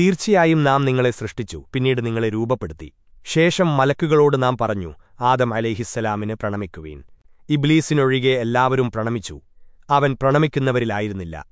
തീർച്ചയായും നാം നിങ്ങളെ സൃഷ്ടിച്ചു പിന്നീട് നിങ്ങളെ രൂപപ്പെടുത്തി. ശേഷം മലക്കുകളോട് നാം പറഞ്ഞു ആദം അലേഹിസ്സലാമിന് പ്രണമിക്കുവീൻ. ഇബ്ലീസിനൊഴികെ എല്ലാവരും പ്രണമിച്ചു. അവൻ പ്രണമിക്കുന്നവരിലായിരുന്നില്ല.